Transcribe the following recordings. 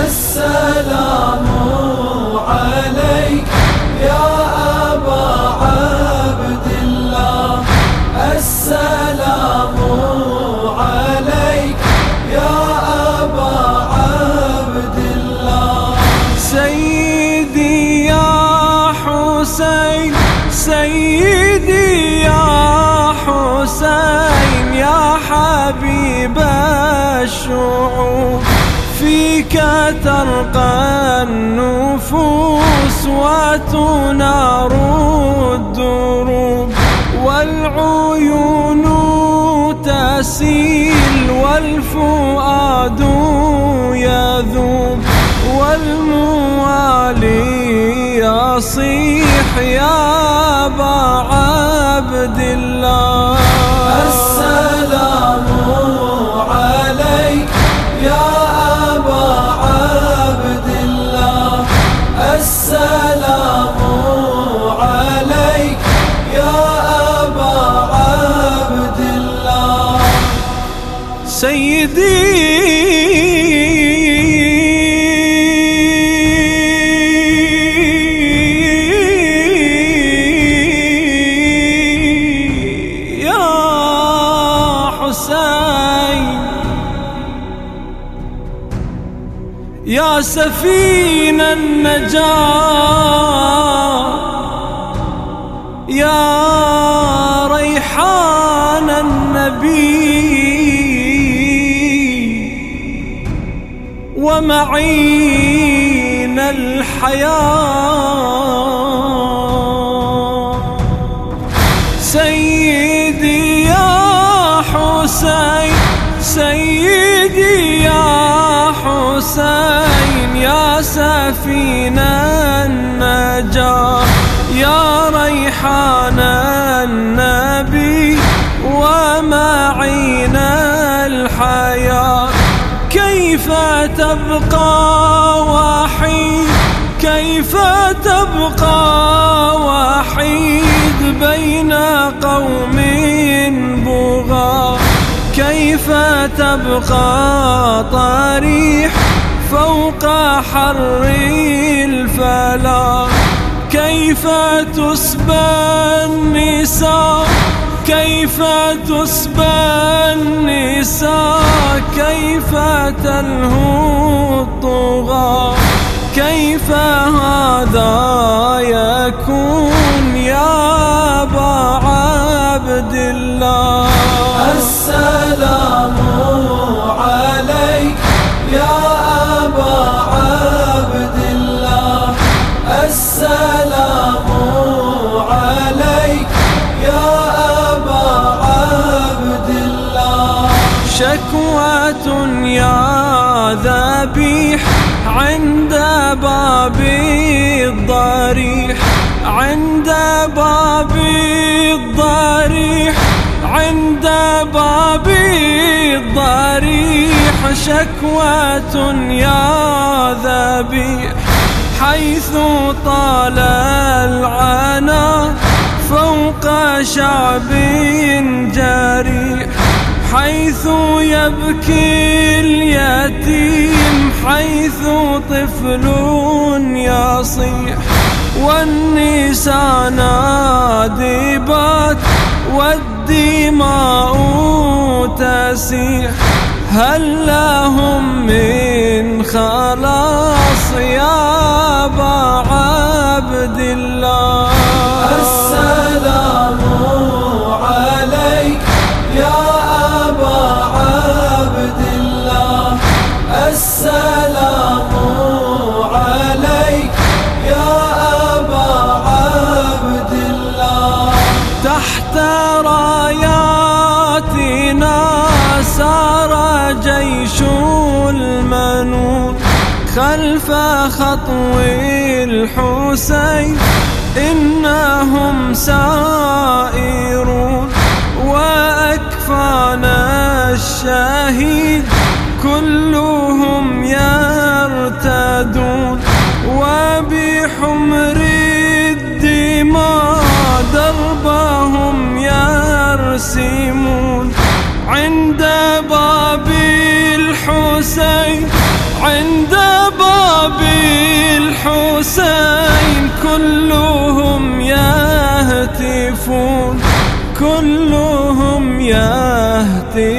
السلام عليك يا أبا عبد الله. السلام عليك يا أبا عبد الله. سيدي يا حسين سيدي يا حسين يا حبيب الشعوب. فيك ترقى النفوس وتنار الدروب والعيون تسيل والفؤاد يذوب والموالي يصيح يا ابا عبد الله. سيدي. يا حسين يا سفين النجاة يا ومعين الحياة. سيدي يا حسين سيدي يا حسين يا سفينة النجاة يا ريحان النبي ومعين الحياة. كيف تبقى وحيد؟ كيف تبقى وحيد بين قوم بغى؟ كيف تبقى طريح فوق حر الفلا كيف تسبى النساء كيف تسبى النساء؟ كيف تلهو الطغى كيف هذا شكوى يا ذبيح عند باب الضريح عند باب الضريح عند باب الضريح. شكوى يا ذبيح حيث طال العنا فوق شعب جريح. حيث يبكي اليتيم حيث طفل يصيح. والنساء نادبات والدماء تسيح. هل لهم من خلاص يا عبد الله؟ تحت راياتنا سار جيش المنون خلف خطو الحسين إنهم سائرون وأكفانا الشهيد كلهم يرتدون وبحمر يرسمون عند باب الحسين عند الحسين كلهم يهتفون كلهم يهتفون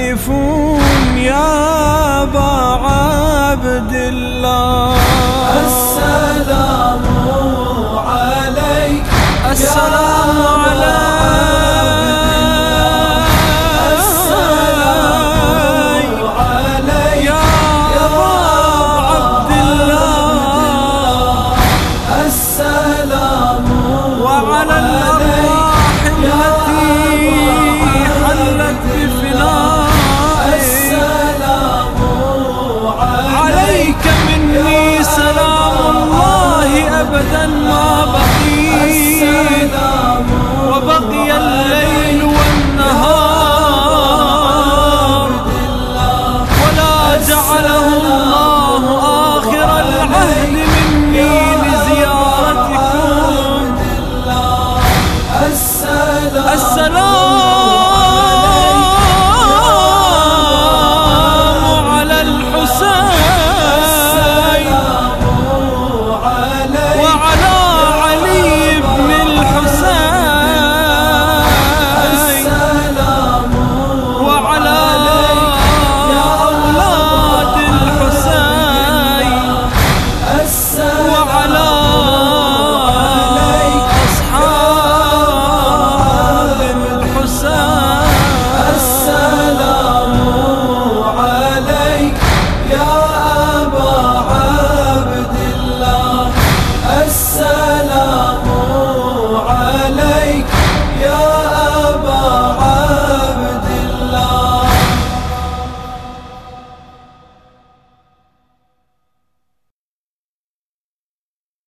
يا أبا عبد الله.